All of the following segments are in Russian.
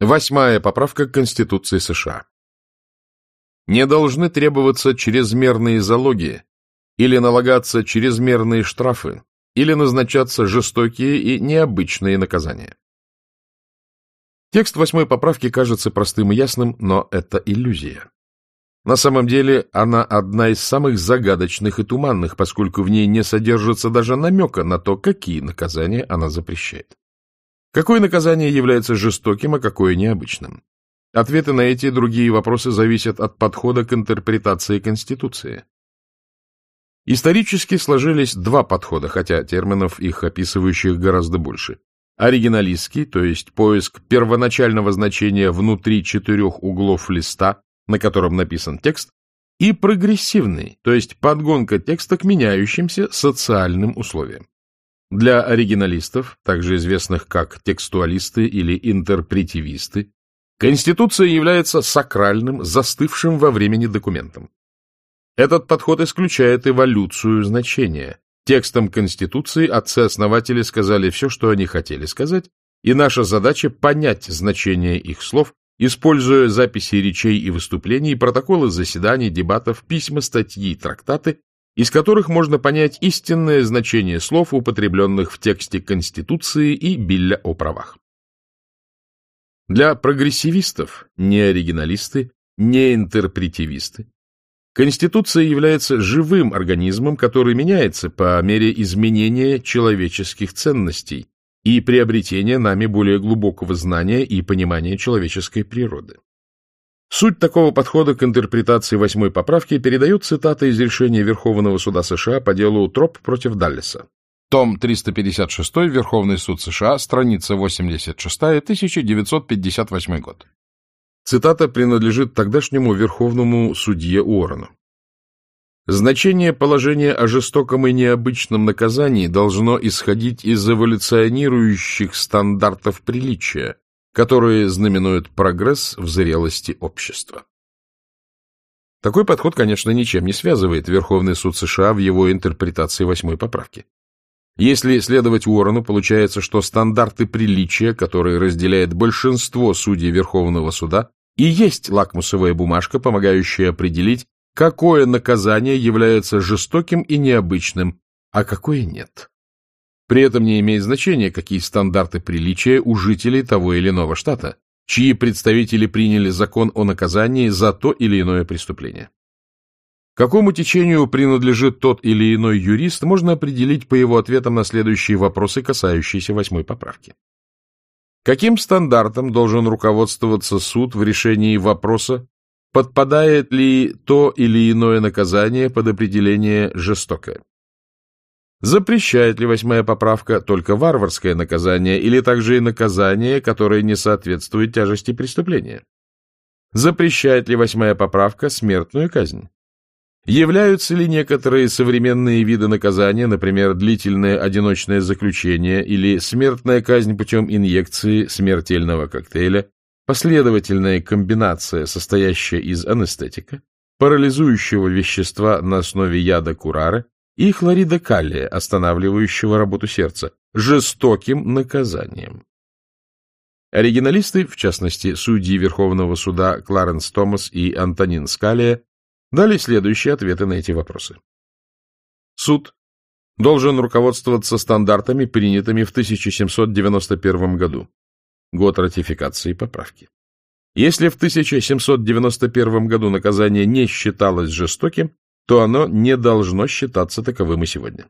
Восьмая поправка к Конституции США. Не должны требоваться чрезмерные залоги или налагаться чрезмерные штрафы, или назначаться жестокие и необычные наказания. Текст восьмой поправки кажется простым и ясным, но это иллюзия. На самом деле она одна из самых загадочных и туманных, поскольку в ней не содержится даже намека на то, какие наказания она запрещает. Какое наказание является жестоким, а какое необычным? Ответы на эти и другие вопросы зависят от подхода к интерпретации Конституции. Исторически сложились два подхода, хотя терминов их описывающих гораздо больше. Оригиналистский, то есть поиск первоначального значения внутри четырех углов листа, на котором написан текст, и прогрессивный, то есть подгонка текста к меняющимся социальным условиям. Для оригиналистов, также известных как текстуалисты или интерпретивисты, Конституция является сакральным, застывшим во времени документом. Этот подход исключает эволюцию значения. Текстом Конституции отцы-основатели сказали все, что они хотели сказать, и наша задача понять значение их слов, используя записи речей и выступлений, протоколы заседаний, дебатов, письма, статьи трактаты, из которых можно понять истинное значение слов, употребленных в тексте Конституции и Билля о правах. Для прогрессивистов, не оригиналисты, не интерпретивисты, Конституция является живым организмом, который меняется по мере изменения человеческих ценностей и приобретения нами более глубокого знания и понимания человеческой природы. Суть такого подхода к интерпретации восьмой поправки передает цитата из решения Верховного суда США по делу Троп против Даллеса. Том 356, Верховный суд США, страница 86, 1958 год. Цитата принадлежит тогдашнему верховному судье Уоррену. Значение положения о жестоком и необычном наказании должно исходить из эволюционирующих стандартов приличия, которые знаменуют прогресс в зрелости общества. Такой подход, конечно, ничем не связывает Верховный суд США в его интерпретации восьмой поправки. Если следовать Уоррену, получается, что стандарты приличия, которые разделяет большинство судей Верховного суда, и есть лакмусовая бумажка, помогающая определить, какое наказание является жестоким и необычным, а какое нет. При этом не имеет значения, какие стандарты приличия у жителей того или иного штата, чьи представители приняли закон о наказании за то или иное преступление. Какому течению принадлежит тот или иной юрист, можно определить по его ответам на следующие вопросы, касающиеся восьмой поправки. Каким стандартом должен руководствоваться суд в решении вопроса, подпадает ли то или иное наказание под определение жестокое? Запрещает ли восьмая поправка только варварское наказание или также и наказание, которое не соответствует тяжести преступления? Запрещает ли восьмая поправка смертную казнь? Являются ли некоторые современные виды наказания, например, длительное одиночное заключение или смертная казнь путем инъекции смертельного коктейля, последовательная комбинация, состоящая из анестетика, парализующего вещества на основе яда курары и хлорида калия, останавливающего работу сердца, жестоким наказанием. Оригиналисты, в частности, судьи Верховного суда Кларенс Томас и Антонин Скалия, дали следующие ответы на эти вопросы. Суд должен руководствоваться стандартами, принятыми в 1791 году, год ратификации поправки. Если в 1791 году наказание не считалось жестоким, то оно не должно считаться таковым и сегодня.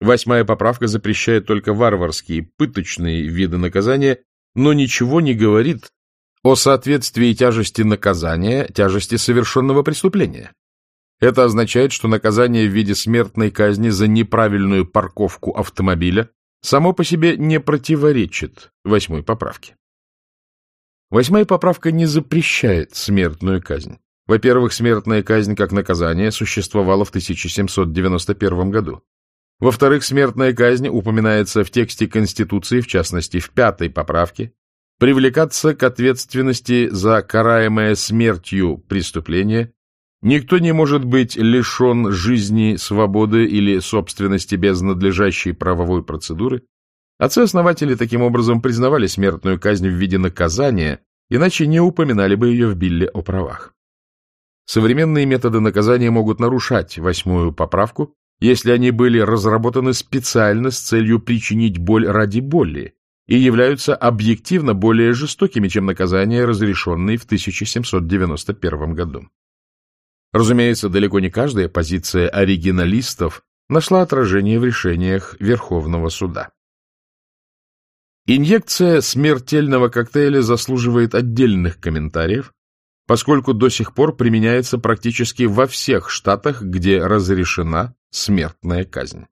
Восьмая поправка запрещает только варварские, пыточные виды наказания, но ничего не говорит о соответствии тяжести наказания тяжести совершенного преступления. Это означает, что наказание в виде смертной казни за неправильную парковку автомобиля само по себе не противоречит восьмой поправке. Восьмая поправка не запрещает смертную казнь. Во-первых, смертная казнь как наказание существовала в 1791 году. Во-вторых, смертная казнь упоминается в тексте Конституции, в частности, в пятой поправке. Привлекаться к ответственности за караемое смертью преступление никто не может быть лишен жизни, свободы или собственности без надлежащей правовой процедуры, Отцы-основатели таким образом признавали смертную казнь в виде наказания, иначе не упоминали бы ее в Билле о правах. Современные методы наказания могут нарушать восьмую поправку, если они были разработаны специально с целью причинить боль ради боли и являются объективно более жестокими, чем наказания, разрешенные в 1791 году. Разумеется, далеко не каждая позиция оригиналистов нашла отражение в решениях Верховного суда. Инъекция смертельного коктейля заслуживает отдельных комментариев, поскольку до сих пор применяется практически во всех штатах, где разрешена смертная казнь.